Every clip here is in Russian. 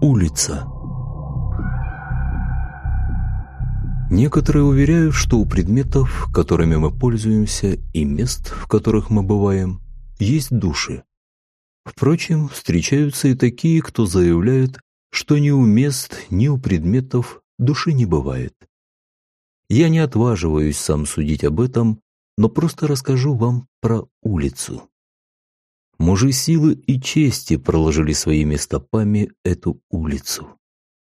Улица Некоторые уверяют, что у предметов, которыми мы пользуемся, и мест, в которых мы бываем, есть души. Впрочем, встречаются и такие, кто заявляет, что ни у мест, ни у предметов души не бывает. Я не отваживаюсь сам судить об этом, но просто расскажу вам про улицу. Мужи силы и чести проложили своими стопами эту улицу.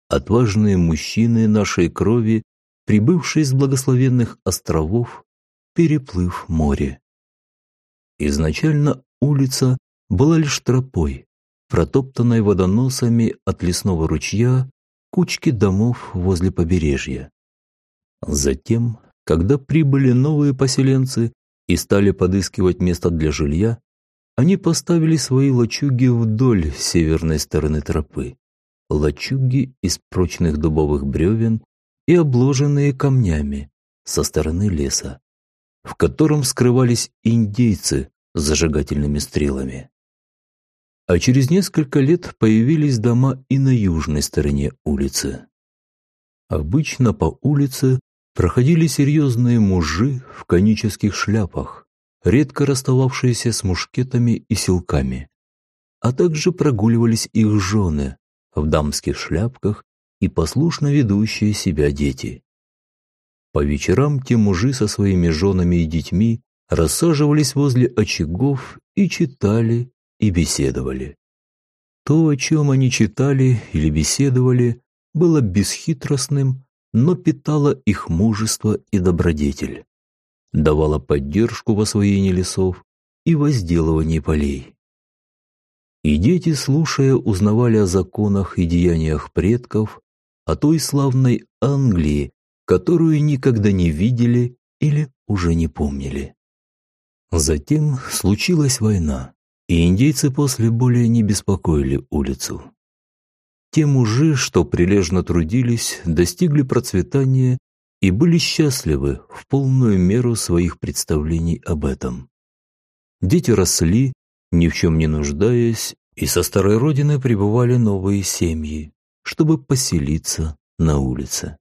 Отважные мужчины нашей крови, прибывшие с благословенных островов, переплыв море. Изначально улица была лишь тропой, протоптанной водоносами от лесного ручья кучки домов возле побережья. Затем, когда прибыли новые поселенцы и стали подыскивать место для жилья, они поставили свои лачуги вдоль северной стороны тропы. Лачуги из прочных дубовых бревен и обложенные камнями со стороны леса, в котором скрывались индейцы с зажигательными стрелами. А через несколько лет появились дома и на южной стороне улицы. Обычно по улице проходили серьезные мужи в конических шляпах, редко расстававшиеся с мушкетами и силками, а также прогуливались их жены в дамских шляпках и послушно ведущие себя дети. По вечерам те мужи со своими женами и детьми рассаживались возле очагов и читали и беседовали. То, о чем они читали или беседовали, было бесхитростным, но питало их мужество и добродетель, давало поддержку в освоении лесов и возделывании полей. И дети, слушая, узнавали о законах и деяниях предков, о той славной Англии, которую никогда не видели или уже не помнили. Затем случилась война и индейцы после более не беспокоили улицу. Те мужи, что прилежно трудились, достигли процветания и были счастливы в полную меру своих представлений об этом. Дети росли, ни в чем не нуждаясь, и со старой родины прибывали новые семьи, чтобы поселиться на улице.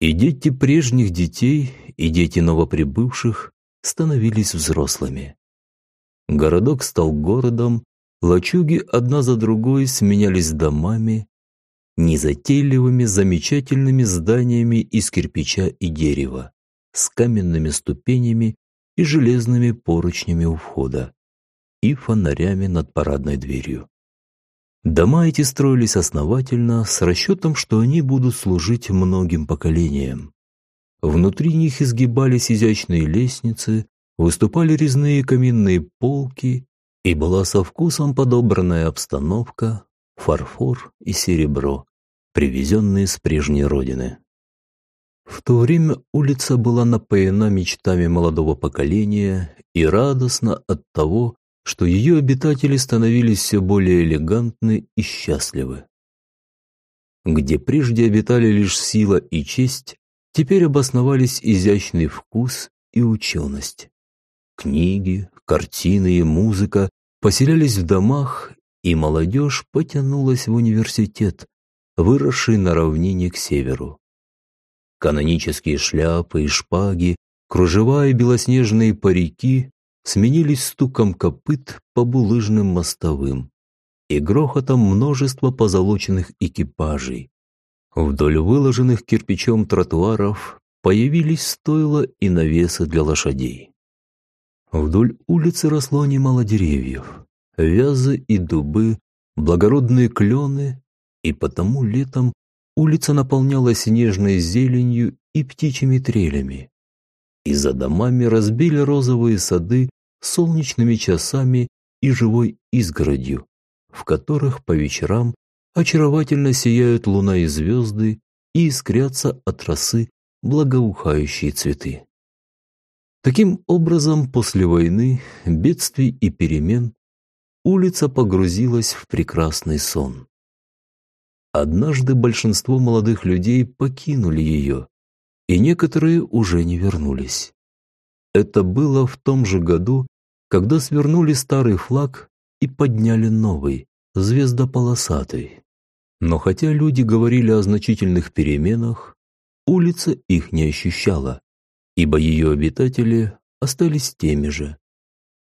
И дети прежних детей, и дети новоприбывших становились взрослыми. Городок стал городом, лачуги одна за другой сменялись домами, незатейливыми замечательными зданиями из кирпича и дерева, с каменными ступенями и железными поручнями у входа и фонарями над парадной дверью. Дома эти строились основательно, с расчетом, что они будут служить многим поколениям. Внутри них изгибались изящные лестницы, выступали резные каминные полки, и была со вкусом подобранная обстановка, фарфор и серебро, привезенные с прежней родины. В то время улица была напоена мечтами молодого поколения и радостна от того, что ее обитатели становились все более элегантны и счастливы. Где прежде обитали лишь сила и честь, теперь обосновались изящный вкус и ученость. Книги, картины и музыка поселялись в домах, и молодежь потянулась в университет, выросший на равнине к северу. Канонические шляпы и шпаги, кружева и белоснежные парики сменились стуком копыт по булыжным мостовым и грохотом множества позолоченных экипажей. Вдоль выложенных кирпичом тротуаров появились стойла и навесы для лошадей. Вдоль улицы росло немало деревьев, вязы и дубы, благородные клены, и потому летом улица наполнялась нежной зеленью и птичьими трелями. И за домами разбили розовые сады солнечными часами и живой изгородью, в которых по вечерам очаровательно сияют луна и звезды и искрятся от росы благоухающие цветы. Таким образом, после войны, бедствий и перемен, улица погрузилась в прекрасный сон. Однажды большинство молодых людей покинули ее, и некоторые уже не вернулись. Это было в том же году, когда свернули старый флаг и подняли новый, звездополосатый. Но хотя люди говорили о значительных переменах, улица их не ощущала, ибо ее обитатели остались теми же.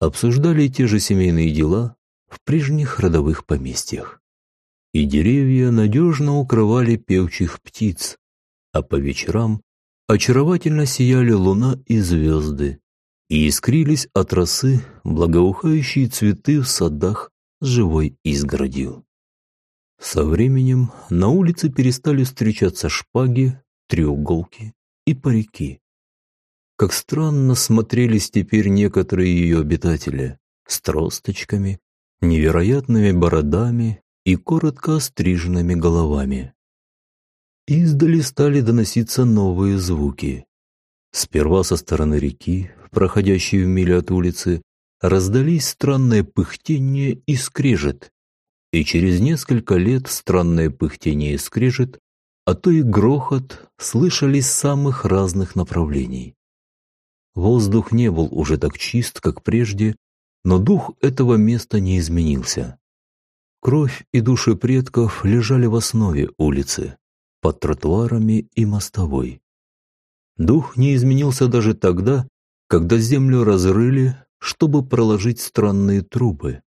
Обсуждали те же семейные дела в прежних родовых поместьях. И деревья надежно укрывали певчих птиц, а по вечерам очаровательно сияли луна и звезды, и искрились от росы благоухающие цветы в садах с живой изгородью. Со временем на улице перестали встречаться шпаги, треуголки и парики. Как странно смотрелись теперь некоторые ее обитатели с тросточками, невероятными бородами и коротко остриженными головами. Издали стали доноситься новые звуки. Сперва со стороны реки, проходящей в миле от улицы, раздались странное пыхтение и скрежет, и через несколько лет странное пыхтение и скрежет, а то и грохот слышались с самых разных направлений. Воздух не был уже так чист, как прежде, но дух этого места не изменился. Кровь и души предков лежали в основе улицы, под тротуарами и мостовой. Дух не изменился даже тогда, когда землю разрыли, чтобы проложить странные трубы,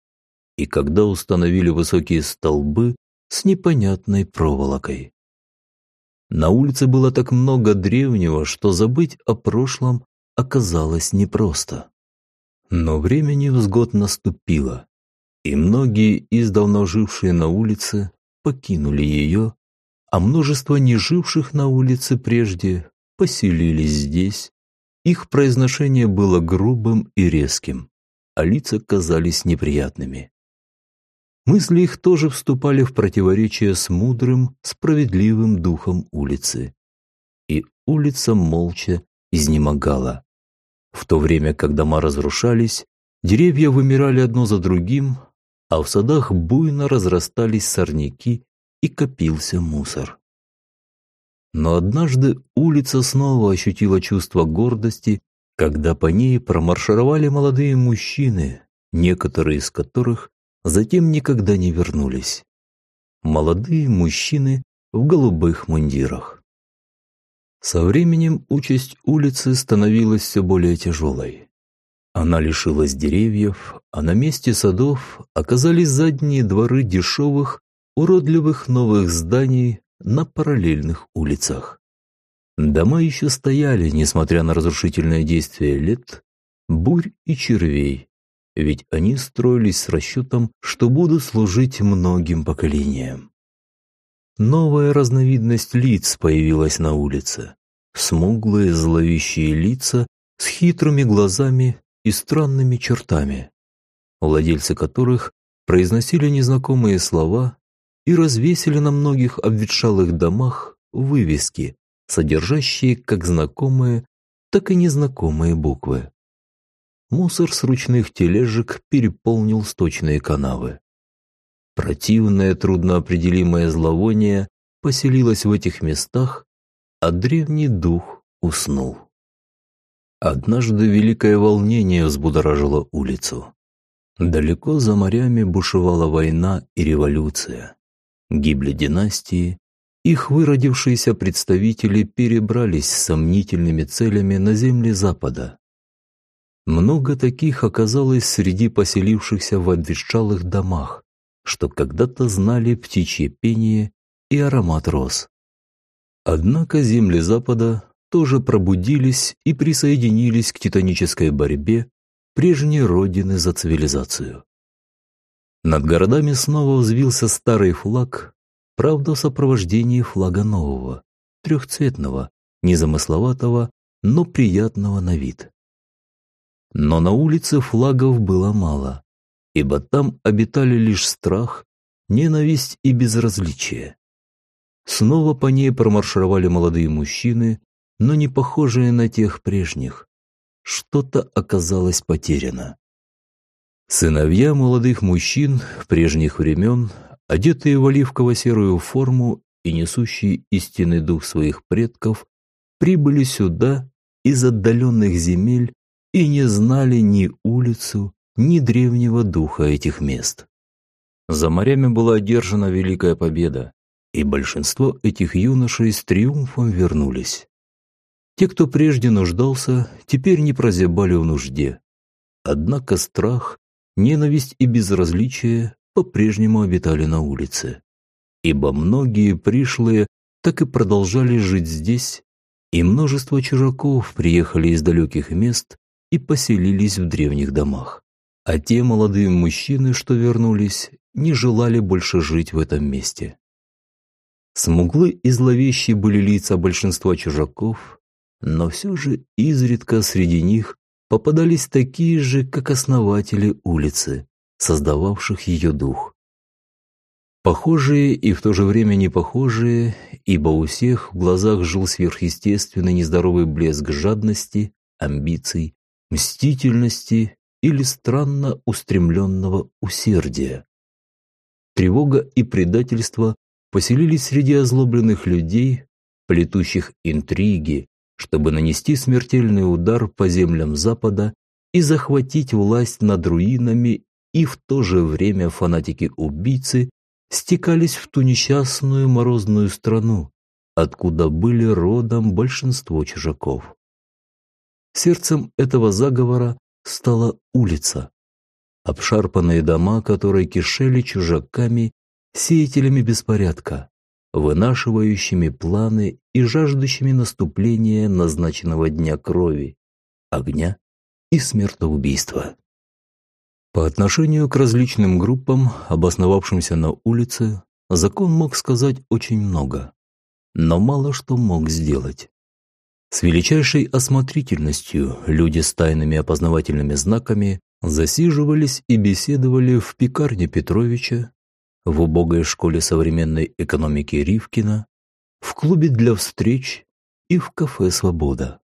и когда установили высокие столбы с непонятной проволокой. На улице было так много древнего, что забыть о прошлом оказалось непросто. Но времени взгод наступило, и многие, издавна жившие на улице, покинули ее, а множество не живших на улице прежде поселились здесь. Их произношение было грубым и резким, а лица казались неприятными. Мысли их тоже вступали в противоречие с мудрым, справедливым духом улицы. И улица молча изнемогала. В то время, как дома разрушались, деревья вымирали одно за другим, а в садах буйно разрастались сорняки и копился мусор. Но однажды улица снова ощутила чувство гордости, когда по ней промаршировали молодые мужчины, некоторые из которых затем никогда не вернулись. Молодые мужчины в голубых мундирах. Со временем участь улицы становилась все более тяжелой. Она лишилась деревьев, а на месте садов оказались задние дворы дешевых, уродливых новых зданий на параллельных улицах. Дома еще стояли, несмотря на разрушительное действие лет, бурь и червей, ведь они строились с расчетом, что будут служить многим поколениям. Новая разновидность лиц появилась на улице. Смуглые зловещие лица с хитрыми глазами и странными чертами, владельцы которых произносили незнакомые слова и развесили на многих обветшалых домах вывески, содержащие как знакомые, так и незнакомые буквы. Мусор с ручных тележек переполнил сточные канавы. Противное, трудноопределимое зловоние поселилось в этих местах, а древний дух уснул. Однажды великое волнение взбудоражило улицу. Далеко за морями бушевала война и революция. Гибли династии, их выродившиеся представители перебрались с сомнительными целями на земли Запада. Много таких оказалось среди поселившихся в обветшалых домах, что когда-то знали птичье пение и аромат роз. Однако земли Запада тоже пробудились и присоединились к титанической борьбе прежней родины за цивилизацию. Над городами снова взвился старый флаг, правда в сопровождении флага нового, трехцветного, незамысловатого, но приятного на вид. Но на улице флагов было мало, ибо там обитали лишь страх, ненависть и безразличие. Снова по ней промаршировали молодые мужчины, но не похожие на тех прежних. Что-то оказалось потеряно. Сыновья молодых мужчин прежних времен, одетые в оливково-серую форму и несущие истинный дух своих предков, прибыли сюда из отдаленных земель и не знали ни улицу, ни древнего духа этих мест. За морями была одержана великая победа, и большинство этих юношей с триумфом вернулись. Те, кто прежде нуждался, теперь не прозябали в нужде. Однако страх, ненависть и безразличие по-прежнему обитали на улице. Ибо многие пришлые так и продолжали жить здесь, и множество чужаков приехали из далеких мест и поселились в древних домах. А те молодые мужчины, что вернулись, не желали больше жить в этом месте. Смуглы и зловещие были лица большинства чужаков, но все же изредка среди них попадались такие же, как основатели улицы, создававших ее дух. Похожие и в то же время не похожие, ибо у всех в глазах жил сверхъестественный нездоровый блеск жадности, амбиций, мстительности или странно устремленного усердия. Тревога и предательство поселились среди озлобленных людей, плетущих интриги, чтобы нанести смертельный удар по землям Запада и захватить власть над руинами, и в то же время фанатики-убийцы стекались в ту несчастную морозную страну, откуда были родом большинство чужаков. Сердцем этого заговора стала улица, обшарпанные дома, которые кишели чужаками, сеятелями беспорядка, вынашивающими планы и жаждущими наступления назначенного дня крови, огня и смертоубийства. По отношению к различным группам, обосновавшимся на улице, закон мог сказать очень много, но мало что мог сделать. С величайшей осмотрительностью люди с тайными опознавательными знаками засиживались и беседовали в пекарне Петровича, в убогой школе современной экономики Ривкина, в клубе для встреч и в кафе «Свобода».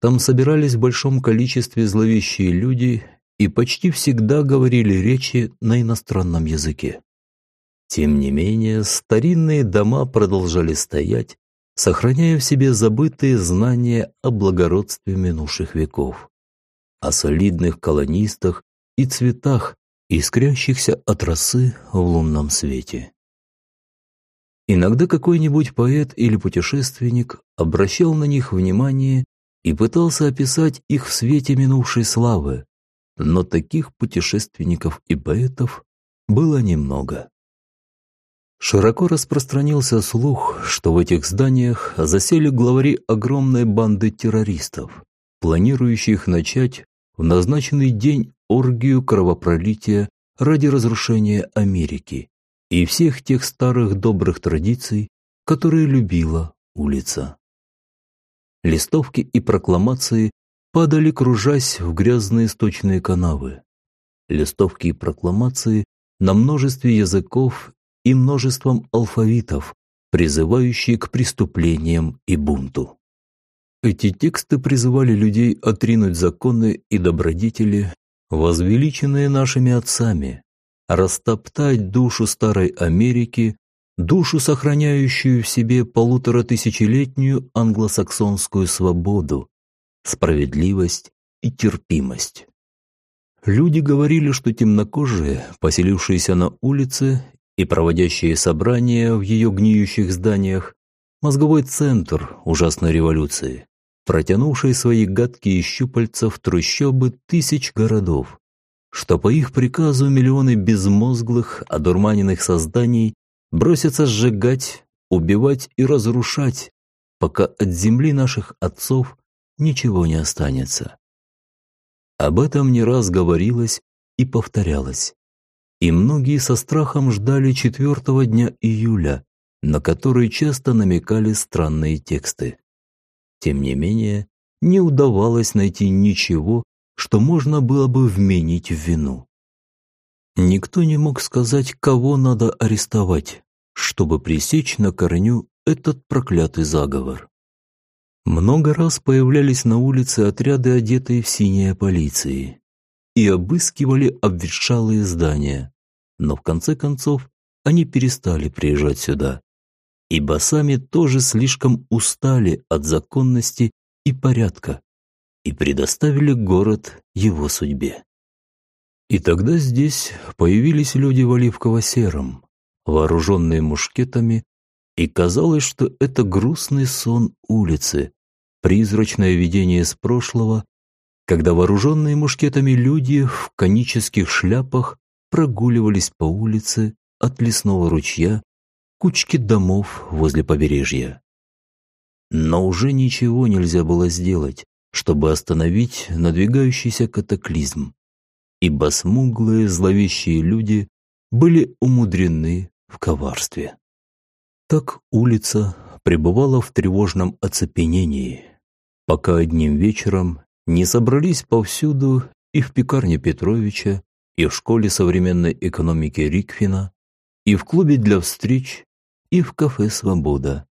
Там собирались в большом количестве зловещие люди и почти всегда говорили речи на иностранном языке. Тем не менее, старинные дома продолжали стоять, сохраняя в себе забытые знания о благородстве минувших веков, о солидных колонистах и цветах, искрящихся от росы в лунном свете. Иногда какой-нибудь поэт или путешественник обращал на них внимание и пытался описать их в свете минувшей славы, но таких путешественников и поэтов было немного. Широко распространился слух, что в этих зданиях засели главари огромной банды террористов, планирующих начать в назначенный день оргию кровопролития ради разрушения Америки и всех тех старых добрых традиций, которые любила улица. Листовки и прокламации падали, кружась в грязные сточные канавы. Листовки и прокламации на множестве языков и множеством алфавитов, призывающие к преступлениям и бунту. Эти тексты призывали людей отринуть законы и добродетели, возвеличенные нашими отцами, растоптать душу старой Америки, душу, сохраняющую в себе полуторатысячелетнюю англосаксонскую свободу, справедливость и терпимость. Люди говорили, что темнокожие, поселившиеся на улице и проводящие собрания в ее гниющих зданиях, мозговой центр ужасной революции, протянувший свои гадкие щупальца в трущобы тысяч городов, что по их приказу миллионы безмозглых, одурманенных созданий бросятся сжигать, убивать и разрушать, пока от земли наших отцов ничего не останется. Об этом не раз говорилось и повторялось. И многие со страхом ждали четвертого дня июля, на который часто намекали странные тексты. Тем не менее, не удавалось найти ничего, что можно было бы вменить в вину. Никто не мог сказать, кого надо арестовать, чтобы пресечь на корню этот проклятый заговор. Много раз появлялись на улице отряды, одетые в синие полиции, и обыскивали обветшалые здания, но в конце концов они перестали приезжать сюда, ибо сами тоже слишком устали от законности и порядка и предоставили город его судьбе. И тогда здесь появились люди в оливково-сером, вооруженные мушкетами, и казалось, что это грустный сон улицы, призрачное видение из прошлого, когда вооруженные мушкетами люди в конических шляпах прогуливались по улице от лесного ручья кучки домов возле побережья. Но уже ничего нельзя было сделать, чтобы остановить надвигающийся катаклизм, ибо смуглые зловещие люди были умудрены в коварстве. Так улица пребывала в тревожном оцепенении, пока одним вечером не собрались повсюду и в пекарне Петровича, и в школе современной экономики Рикфина, и в клубе для встреч, и в кафе «Свобода»,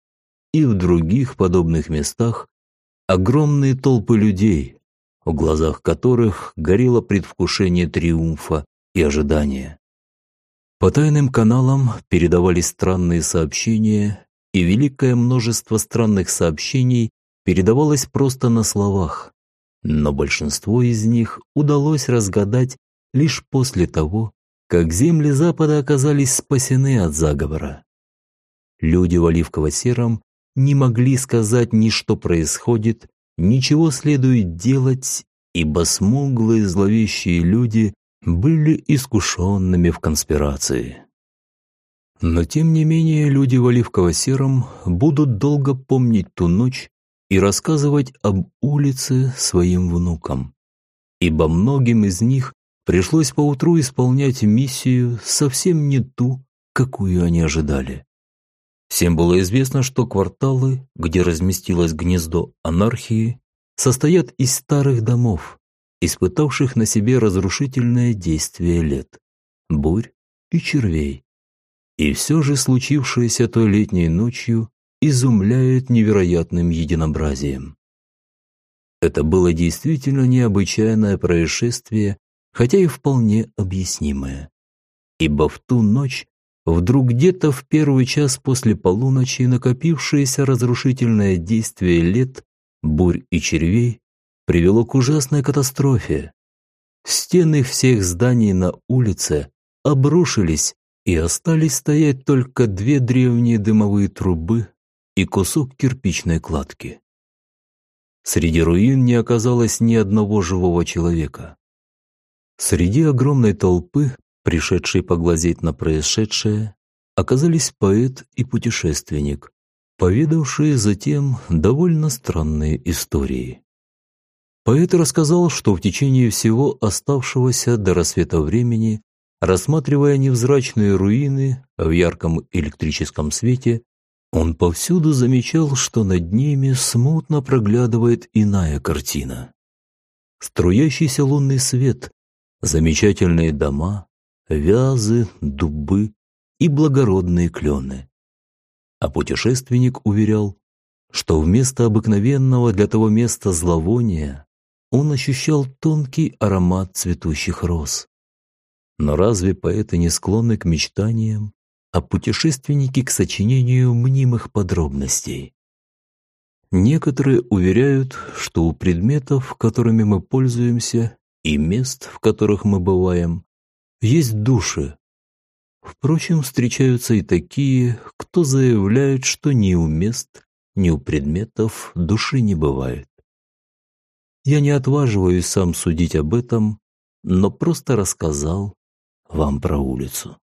и в других подобных местах огромные толпы людей, в глазах которых горело предвкушение триумфа и ожидания. По тайным каналам передавались странные сообщения, и великое множество странных сообщений передавалось просто на словах, но большинство из них удалось разгадать лишь после того, как земли Запада оказались спасены от заговора. Люди в оливково-сером не могли сказать ни что происходит, ничего следует делать, ибо смуглые зловещие люди были искушенными в конспирации. Но тем не менее люди в оливково-сером будут долго помнить ту ночь и рассказывать об улице своим внукам, ибо многим из них пришлось поутру исполнять миссию совсем не ту, какую они ожидали. Всем было известно, что кварталы, где разместилось гнездо анархии, состоят из старых домов, испытавших на себе разрушительное действие лет, бурь и червей. И все же случившееся той летней ночью изумляет невероятным единообразием. Это было действительно необычайное происшествие, хотя и вполне объяснимое. Ибо в ту ночь вдруг где-то в первый час после полуночи накопившееся разрушительное действие лет, бурь и червей привело к ужасной катастрофе. Стены всех зданий на улице обрушились, и остались стоять только две древние дымовые трубы и кусок кирпичной кладки. Среди руин не оказалось ни одного живого человека. Среди огромной толпы, пришедшей поглазеть на происшедшее, оказались поэт и путешественник, поведавшие затем довольно странные истории. Поэт рассказал, что в течение всего оставшегося до рассвета времени, рассматривая невзрачные руины в ярком электрическом свете, он повсюду замечал, что над ними смутно проглядывает иная картина. Струящийся лунный свет, замечательные дома, вязы, дубы и благородные клены. А путешественник уверял, что вместо обыкновенного для того места зловония он ощущал тонкий аромат цветущих роз. Но разве поэты не склонны к мечтаниям, а путешественники к сочинению мнимых подробностей? Некоторые уверяют, что у предметов, которыми мы пользуемся, и мест, в которых мы бываем, есть души. Впрочем, встречаются и такие, кто заявляет, что ни у мест, ни у предметов души не бывает. Я не отваживаюсь сам судить об этом, но просто рассказал вам про улицу.